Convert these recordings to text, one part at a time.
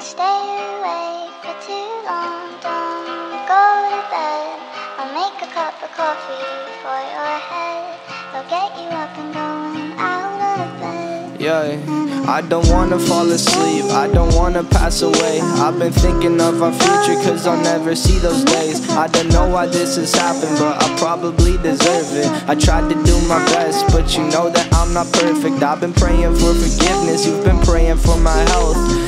stay awake for too long. Don't go to bed. I'll make a cup of coffee for your head. I'll get you up and going out of bed. Yeah. I don't wanna fall asleep, I don't wanna pass away. I've been thinking of our future, cause I'll never see those days. I don't know why this has happened, but I probably deserve it. I tried to do my best, but you know that I'm not perfect. I've been praying for forgiveness, you've been praying for my health.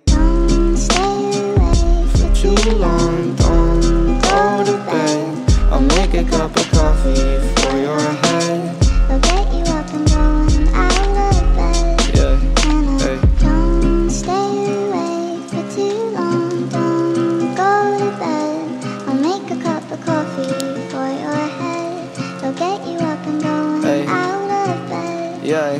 A cup of coffee for your head. I'll get you up and going out of bed. Yeah. And hey. Don't stay awake for too long. Don't go to bed. I'll make a cup of coffee for your head. I'll get you up and going hey. out of bed. Yeah.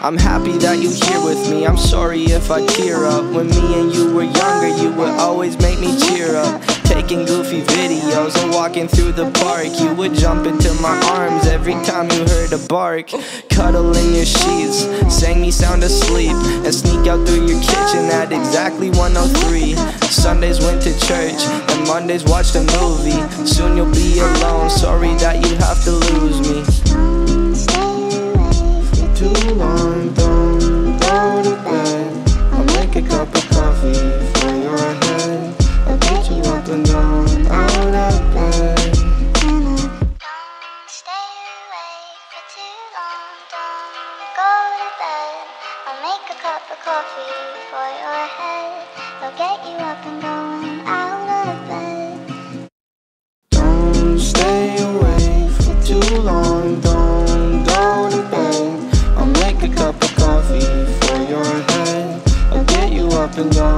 I'm happy that you're here with me. I'm sorry if I tear up. When me and you were younger, you would always make me cheer up. Taking goofy videos and walking through the park. You would jump into my arms every time you heard a bark. Cuddle in your sheets, sang me sound asleep, and sneak out through your kitchen at exactly 103. Sundays went to church, and Mondays watched a movie. Soon you'll be alone. Sorry that cup of coffee for your head. They'll get you up and going out of bed. Don't stay away for too long. Don't go to bed. I'll make a cup of coffee for your head. I'll get you up and going.